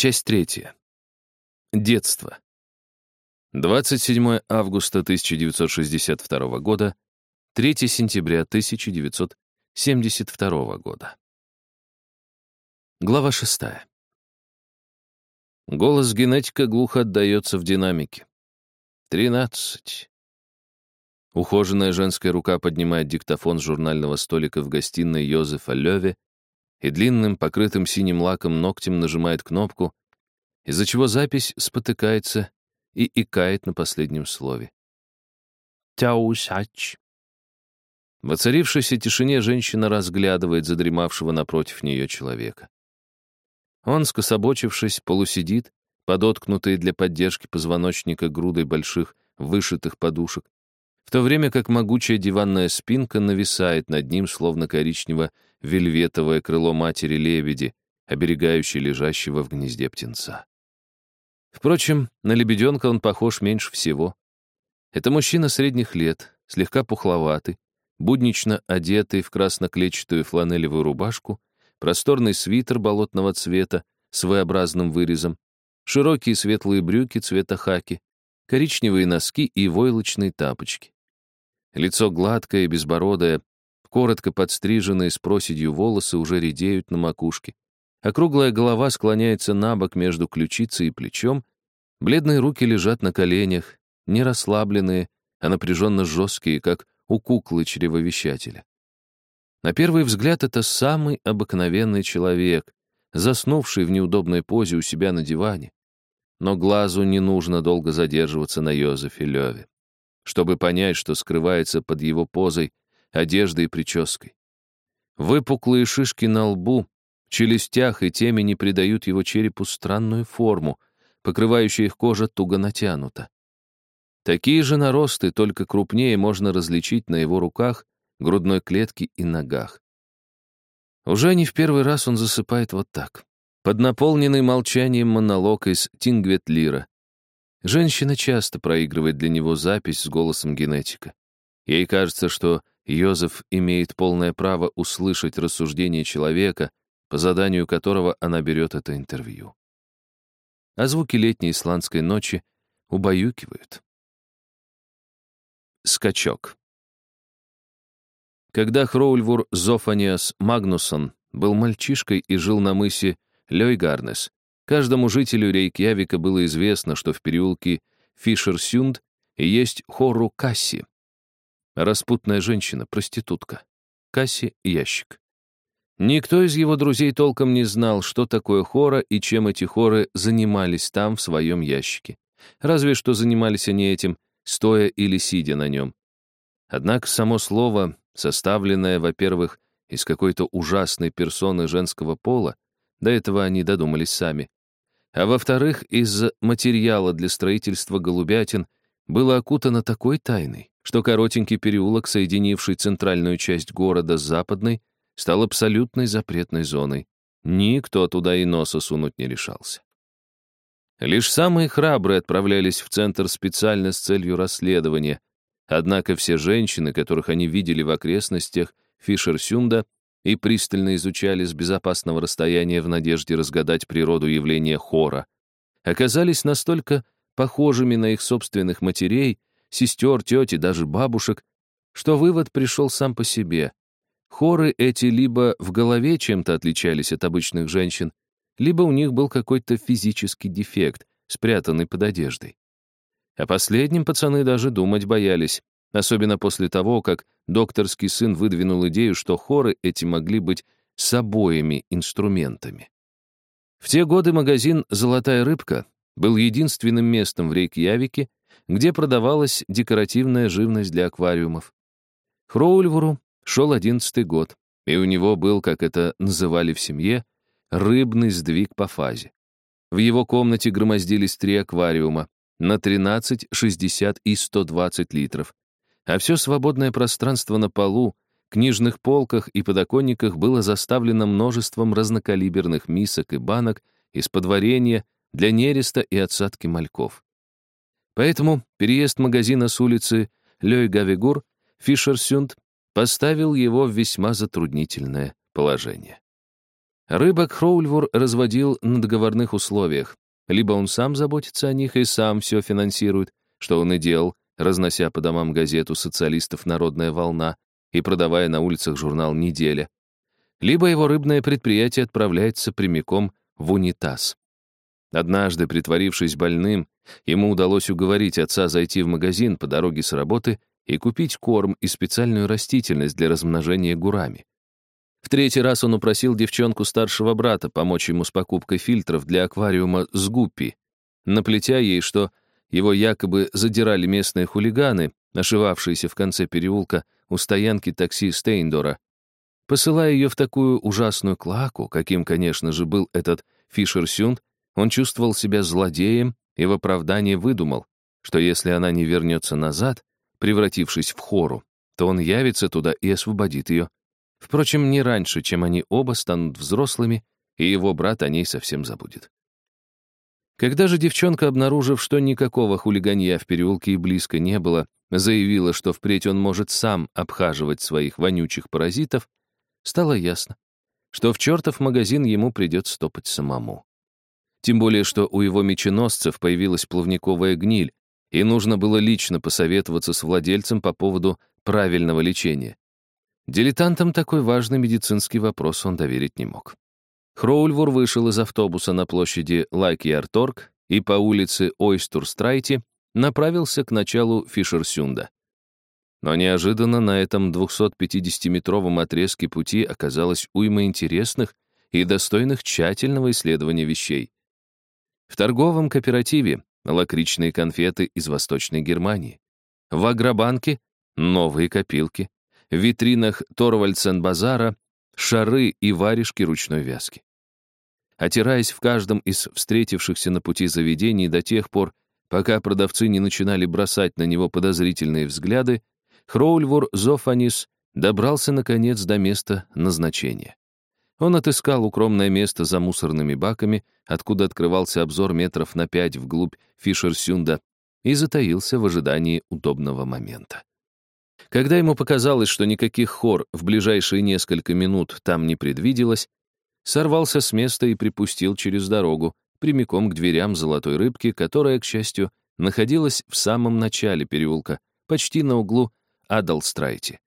Часть третья. Детство. 27 августа 1962 года, 3 сентября 1972 года. Глава 6. Голос генетика глухо отдается в динамике. «Тринадцать». Ухоженная женская рука поднимает диктофон с журнального столика в гостиной Йозефа Леве и длинным, покрытым синим лаком ногтем нажимает кнопку, из-за чего запись спотыкается и икает на последнем слове. «Тяусач». В оцарившейся тишине женщина разглядывает задремавшего напротив нее человека. Он, скособочившись, полусидит, подоткнутый для поддержки позвоночника грудой больших вышитых подушек, в то время как могучая диванная спинка нависает над ним, словно коричнево-вельветовое крыло матери-лебеди, оберегающей лежащего в гнезде птенца. Впрочем, на лебеденка он похож меньше всего. Это мужчина средних лет, слегка пухловатый, буднично одетый в красно-клетчатую фланелевую рубашку, просторный свитер болотного цвета с V-образным вырезом, широкие светлые брюки цвета хаки, коричневые носки и войлочные тапочки. Лицо гладкое безбородое, коротко подстриженные с проседью волосы уже редеют на макушке. Округлая голова склоняется на бок между ключицей и плечом, бледные руки лежат на коленях, не расслабленные, а напряженно жесткие, как у куклы чревовещателя. На первый взгляд это самый обыкновенный человек, заснувший в неудобной позе у себя на диване. Но глазу не нужно долго задерживаться на Йозефе Леве, чтобы понять, что скрывается под его позой, одеждой и прической. Выпуклые шишки на лбу, челюстях и темени придают его черепу странную форму, покрывающая их кожа туго натянута. Такие же наросты, только крупнее, можно различить на его руках, грудной клетке и ногах. Уже не в первый раз он засыпает вот так под наполненный молчанием монолог из Тингвет Лира. Женщина часто проигрывает для него запись с голосом генетика. Ей кажется, что Йозеф имеет полное право услышать рассуждение человека, по заданию которого она берет это интервью. А звуки летней исландской ночи убаюкивают. Скачок. Когда Хроульвур Зофаниас Магнусон был мальчишкой и жил на мысе Лёйгарнес. Каждому жителю Рейкьявика было известно, что в переулке Фишерсюнд есть Хору Касси. Распутная женщина, проститутка. Касси — ящик. Никто из его друзей толком не знал, что такое хора и чем эти хоры занимались там, в своем ящике. Разве что занимались они этим, стоя или сидя на нем. Однако само слово, составленное, во-первых, из какой-то ужасной персоны женского пола, до этого они додумались сами. А во-вторых, из материала для строительства голубятин было окутано такой тайной, что коротенький переулок, соединивший центральную часть города с западной, стал абсолютной запретной зоной. Никто туда и носа сунуть не решался. Лишь самые храбрые отправлялись в центр специально с целью расследования, однако все женщины, которых они видели в окрестностях Фишерсюнда, и пристально изучали с безопасного расстояния в надежде разгадать природу явления хора, оказались настолько похожими на их собственных матерей, сестер, тети, даже бабушек, что вывод пришел сам по себе. Хоры эти либо в голове чем-то отличались от обычных женщин, либо у них был какой-то физический дефект, спрятанный под одеждой. О последнем пацаны даже думать боялись, Особенно после того, как докторский сын выдвинул идею, что хоры эти могли быть с обоими инструментами. В те годы магазин «Золотая рыбка» был единственным местом в Рейкьявике, где продавалась декоративная живность для аквариумов. Хроульвору шел одиннадцатый год, и у него был, как это называли в семье, рыбный сдвиг по фазе. В его комнате громоздились три аквариума на 13, 60 и 120 литров, а все свободное пространство на полу, книжных полках и подоконниках было заставлено множеством разнокалиберных мисок и банок из-под варенья для нереста и отсадки мальков. Поэтому переезд магазина с улицы Лёй-Гавигур Фишерсюнд поставил его в весьма затруднительное положение. Рыбок Хроульвур разводил на договорных условиях. Либо он сам заботится о них и сам все финансирует, что он и делал, разнося по домам газету социалистов «Народная волна» и продавая на улицах журнал «Неделя». Либо его рыбное предприятие отправляется прямиком в унитаз. Однажды, притворившись больным, ему удалось уговорить отца зайти в магазин по дороге с работы и купить корм и специальную растительность для размножения гурами. В третий раз он упросил девчонку старшего брата помочь ему с покупкой фильтров для аквариума с гуппи, наплетя ей, что его якобы задирали местные хулиганы, ошивавшиеся в конце переулка у стоянки такси Стейндора. Посылая ее в такую ужасную клаку, каким, конечно же, был этот Фишер Сюнд, он чувствовал себя злодеем и в оправдании выдумал, что если она не вернется назад, превратившись в хору, то он явится туда и освободит ее. Впрочем, не раньше, чем они оба станут взрослыми, и его брат о ней совсем забудет. Когда же девчонка, обнаружив, что никакого хулиганья в переулке и близко не было, заявила, что впредь он может сам обхаживать своих вонючих паразитов, стало ясно, что в чертов магазин ему придется стопать самому. Тем более, что у его меченосцев появилась плавниковая гниль, и нужно было лично посоветоваться с владельцем по поводу правильного лечения. Дилетантам такой важный медицинский вопрос он доверить не мог. Хроульвур вышел из автобуса на площади Лайкьярторг и по улице Ойстурстрайте направился к началу Фишерсюнда. Но неожиданно на этом 250-метровом отрезке пути оказалось уйма интересных и достойных тщательного исследования вещей. В торговом кооперативе лакричные конфеты из Восточной Германии. В Агробанке — новые копилки. В витринах Торвальдсен-базара — шары и варежки ручной вязки. Отираясь в каждом из встретившихся на пути заведений до тех пор, пока продавцы не начинали бросать на него подозрительные взгляды, Хроульвур Зофанис добрался, наконец, до места назначения. Он отыскал укромное место за мусорными баками, откуда открывался обзор метров на пять вглубь Фишерсюнда, и затаился в ожидании удобного момента. Когда ему показалось, что никаких хор в ближайшие несколько минут там не предвиделось, сорвался с места и припустил через дорогу, прямиком к дверям золотой рыбки, которая, к счастью, находилась в самом начале переулка, почти на углу Адалстрайте.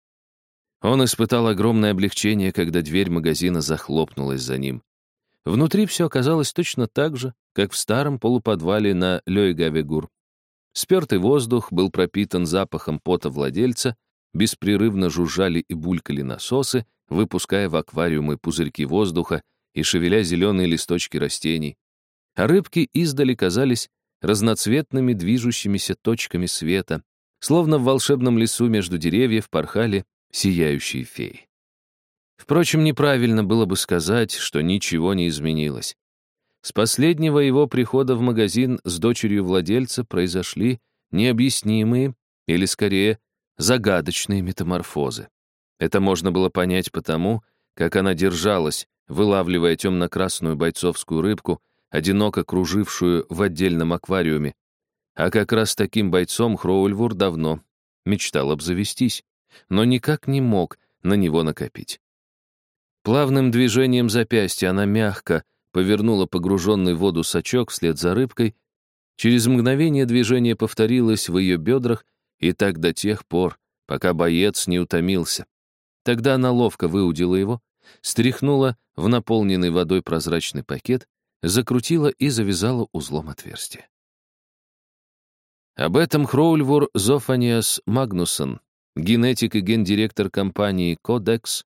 Он испытал огромное облегчение, когда дверь магазина захлопнулась за ним. Внутри все оказалось точно так же, как в старом полуподвале на Лёйгавегур. Спертый воздух был пропитан запахом пота владельца, беспрерывно жужжали и булькали насосы, выпуская в аквариумы пузырьки воздуха и шевеля зеленые листочки растений. А рыбки издали казались разноцветными движущимися точками света, словно в волшебном лесу между деревьев порхали сияющие феи. Впрочем, неправильно было бы сказать, что ничего не изменилось. С последнего его прихода в магазин с дочерью владельца произошли необъяснимые, или скорее, загадочные метаморфозы. Это можно было понять потому, как она держалась, вылавливая темно-красную бойцовскую рыбку, одиноко кружившую в отдельном аквариуме. А как раз таким бойцом Хроульвур давно мечтал обзавестись но никак не мог на него накопить. Плавным движением запястья она мягко повернула погруженный в воду сачок вслед за рыбкой. Через мгновение движение повторилось в ее бедрах, и так до тех пор, пока боец не утомился. Тогда она ловко выудила его, стряхнула в наполненный водой прозрачный пакет, закрутила и завязала узлом отверстие. Об этом Хроульвур Зофаниас Магнусон генетик и гендиректор компании Codex,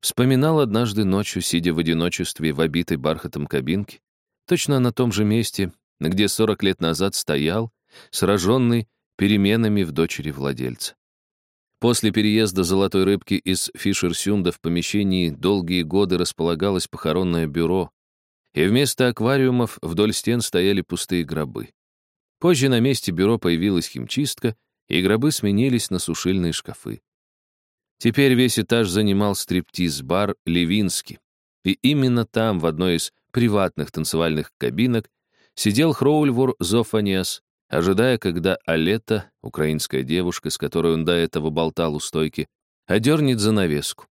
вспоминал однажды ночью, сидя в одиночестве в обитой бархатом кабинке, точно на том же месте, где 40 лет назад стоял, сраженный переменами в дочери владельца. После переезда золотой рыбки из Фишерсюнда в помещении долгие годы располагалось похоронное бюро, и вместо аквариумов вдоль стен стояли пустые гробы. Позже на месте бюро появилась химчистка, и гробы сменились на сушильные шкафы. Теперь весь этаж занимал стриптиз-бар «Левинский», и именно там, в одной из приватных танцевальных кабинок, сидел Хроульвур Зофаниас, ожидая, когда Алета, украинская девушка, с которой он до этого болтал у стойки, одернет занавеску.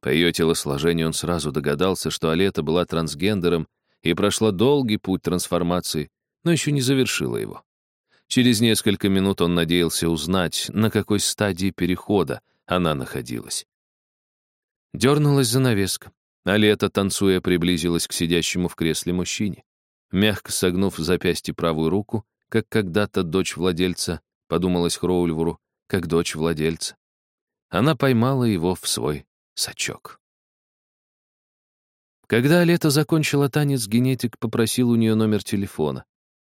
По ее телосложению он сразу догадался, что Алета была трансгендером и прошла долгий путь трансформации, но еще не завершила его. Через несколько минут он надеялся узнать, на какой стадии перехода она находилась. Дернулась занавеска. Алета, танцуя, приблизилась к сидящему в кресле мужчине. Мягко согнув запястье правую руку, как когда-то дочь владельца, подумалась Хроульвуру, как дочь владельца. Она поймала его в свой сачок. Когда Алета закончила танец, генетик попросил у нее номер телефона.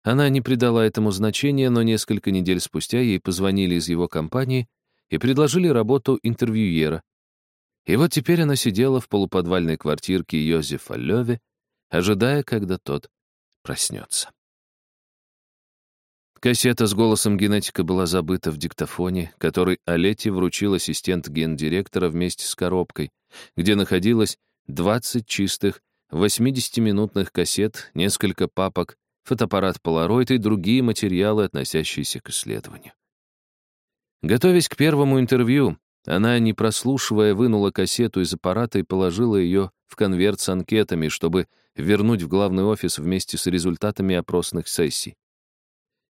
Она не придала этому значения, но несколько недель спустя ей позвонили из его компании и предложили работу интервьюера. И вот теперь она сидела в полуподвальной квартирке Йозефа Леве, ожидая, когда тот проснется. Кассета с голосом генетика была забыта в диктофоне, который Олете вручил ассистент гендиректора вместе с коробкой, где находилось 20 чистых 80-минутных кассет, несколько папок, фотоаппарат Polaroid и другие материалы, относящиеся к исследованию. Готовясь к первому интервью, она, не прослушивая, вынула кассету из аппарата и положила ее в конверт с анкетами, чтобы вернуть в главный офис вместе с результатами опросных сессий.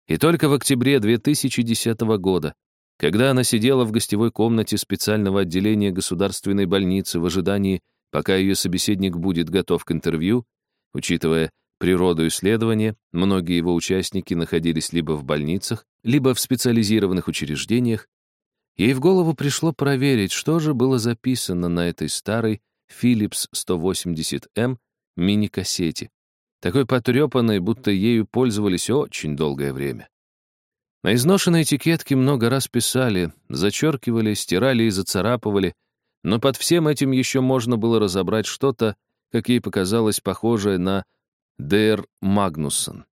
И только в октябре 2010 года, когда она сидела в гостевой комнате специального отделения государственной больницы в ожидании, пока ее собеседник будет готов к интервью, учитывая природу исследования, многие его участники находились либо в больницах, либо в специализированных учреждениях, ей в голову пришло проверить, что же было записано на этой старой Philips 180M мини-кассете, такой потрепанной, будто ею пользовались очень долгое время. На изношенной этикетке много раз писали, зачеркивали, стирали и зацарапывали, но под всем этим еще можно было разобрать что-то, как ей показалось, похожее на Дэр Магнуссон.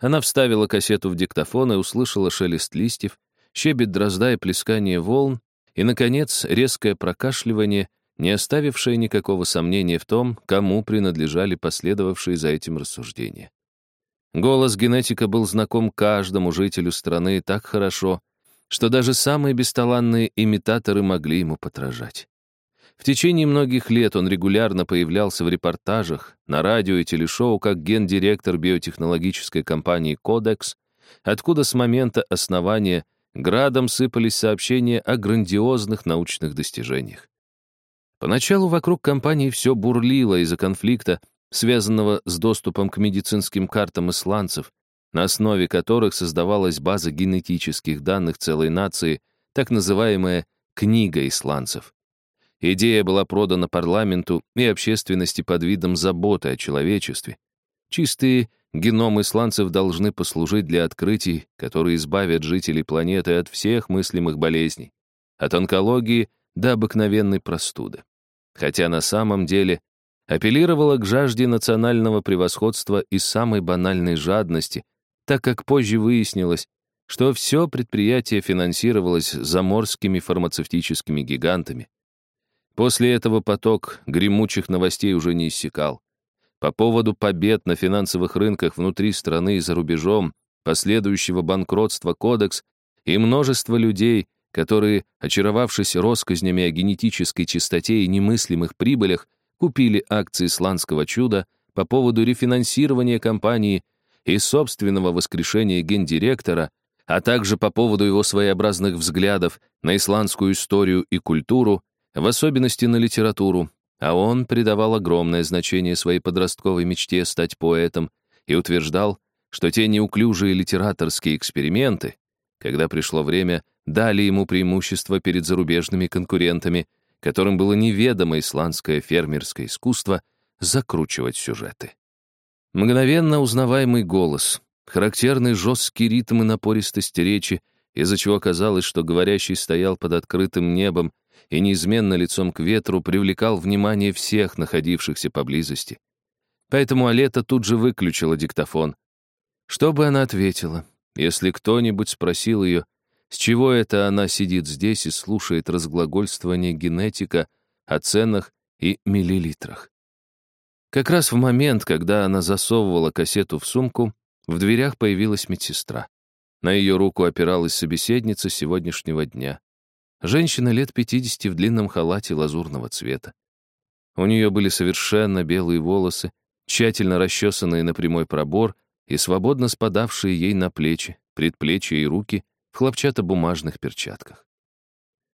Она вставила кассету в диктофон и услышала шелест листьев, щебет дрозда и плескание волн, и, наконец, резкое прокашливание, не оставившее никакого сомнения в том, кому принадлежали последовавшие за этим рассуждения. Голос генетика был знаком каждому жителю страны так хорошо, что даже самые бесталанные имитаторы могли ему подражать. В течение многих лет он регулярно появлялся в репортажах, на радио и телешоу как гендиректор биотехнологической компании «Кодекс», откуда с момента основания градом сыпались сообщения о грандиозных научных достижениях. Поначалу вокруг компании все бурлило из-за конфликта, связанного с доступом к медицинским картам исландцев, на основе которых создавалась база генетических данных целой нации, так называемая «книга исландцев». Идея была продана парламенту и общественности под видом заботы о человечестве. Чистые геномы исландцев должны послужить для открытий, которые избавят жителей планеты от всех мыслимых болезней, от онкологии до обыкновенной простуды. Хотя на самом деле апеллировала к жажде национального превосходства и самой банальной жадности, так как позже выяснилось, что все предприятие финансировалось заморскими фармацевтическими гигантами. После этого поток гремучих новостей уже не иссякал. По поводу побед на финансовых рынках внутри страны и за рубежом, последующего банкротства Кодекс и множество людей, которые, очаровавшись россказнями о генетической чистоте и немыслимых прибылях, купили акции исландского чуда по поводу рефинансирования компании и собственного воскрешения гендиректора, а также по поводу его своеобразных взглядов на исландскую историю и культуру, в особенности на литературу, а он придавал огромное значение своей подростковой мечте стать поэтом и утверждал, что те неуклюжие литераторские эксперименты, когда пришло время, дали ему преимущество перед зарубежными конкурентами, которым было неведомо исландское фермерское искусство закручивать сюжеты. Мгновенно узнаваемый голос, характерный жесткий ритм и напористость речи, из-за чего казалось, что говорящий стоял под открытым небом и неизменно лицом к ветру привлекал внимание всех находившихся поблизости. Поэтому Алета тут же выключила диктофон. Что бы она ответила, если кто-нибудь спросил ее, с чего это она сидит здесь и слушает разглагольствование генетика о ценах и миллилитрах? Как раз в момент, когда она засовывала кассету в сумку, в дверях появилась медсестра. На ее руку опиралась собеседница сегодняшнего дня. Женщина лет 50 в длинном халате лазурного цвета. У нее были совершенно белые волосы, тщательно расчесанные на прямой пробор и свободно спадавшие ей на плечи, предплечья и руки в хлопчатобумажных перчатках.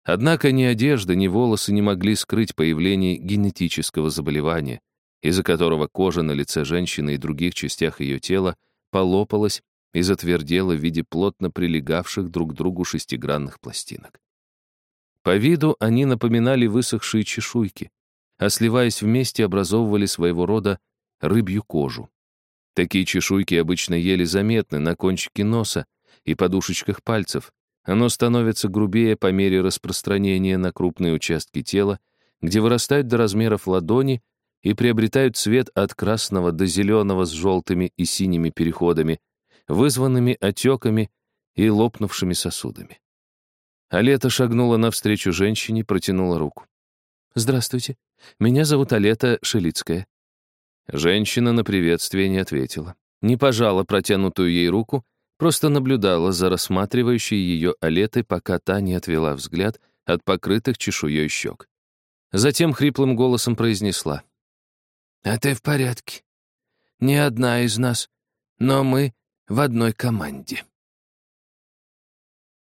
Однако ни одежда, ни волосы не могли скрыть появление генетического заболевания, из-за которого кожа на лице женщины и других частях ее тела полопалась и затвердела в виде плотно прилегавших друг к другу шестигранных пластинок. По виду они напоминали высохшие чешуйки, а сливаясь вместе образовывали своего рода рыбью кожу. Такие чешуйки обычно еле заметны на кончике носа и подушечках пальцев, оно становится грубее по мере распространения на крупные участки тела, где вырастают до размеров ладони и приобретают цвет от красного до зеленого с желтыми и синими переходами, вызванными отеками и лопнувшими сосудами. Алета шагнула навстречу женщине, протянула руку. «Здравствуйте. Меня зовут Алета Шелицкая». Женщина на приветствие не ответила. Не пожала протянутую ей руку, просто наблюдала за рассматривающей ее Алетой, пока та не отвела взгляд от покрытых чешуей щек. Затем хриплым голосом произнесла. «А ты в порядке? Не одна из нас, но мы в одной команде».